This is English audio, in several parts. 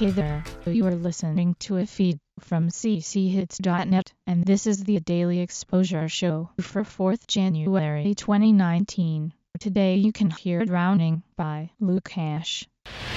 Hey there, you are listening to a feed from cchits.net, and this is the Daily Exposure Show for 4th January 2019. Today you can hear Drowning by Lukash. You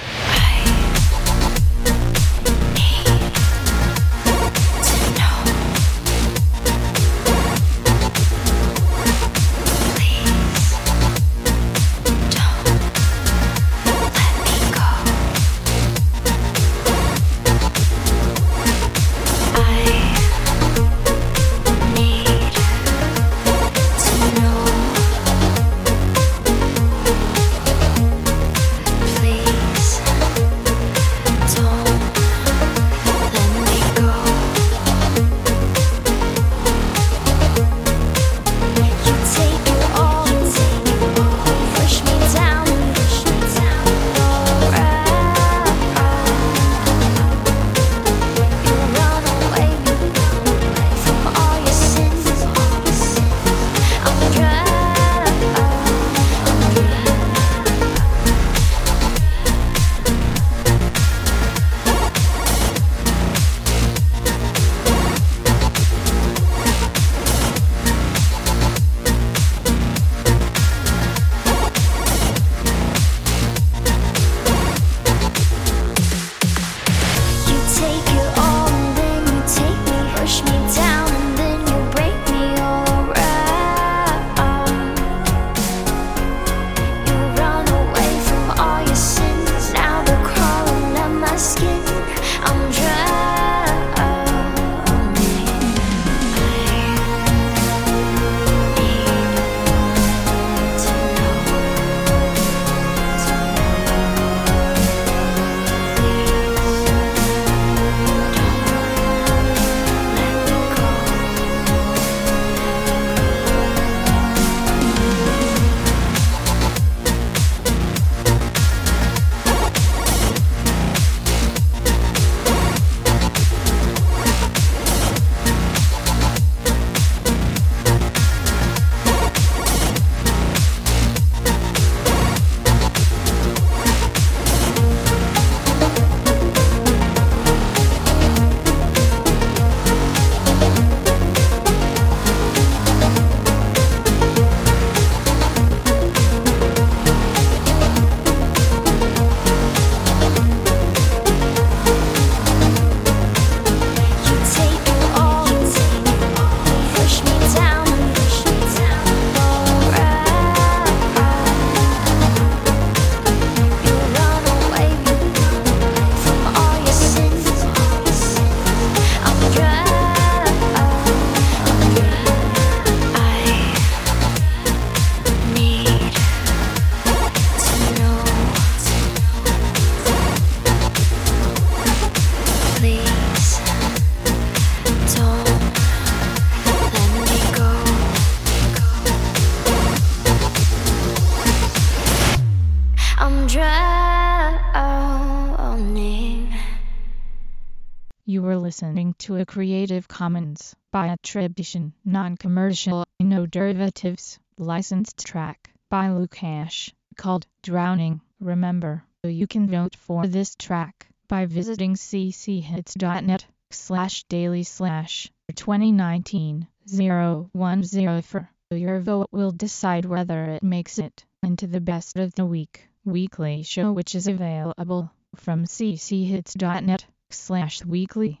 listening to a Creative Commons by attribution, non-commercial, no derivatives, licensed track by Lukash called Drowning. Remember, you can vote for this track by visiting cchits.net slash daily slash 2019 0104. Your vote will decide whether it makes it into the best of the week weekly show which is available from cchits.net slash weekly.